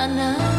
sana.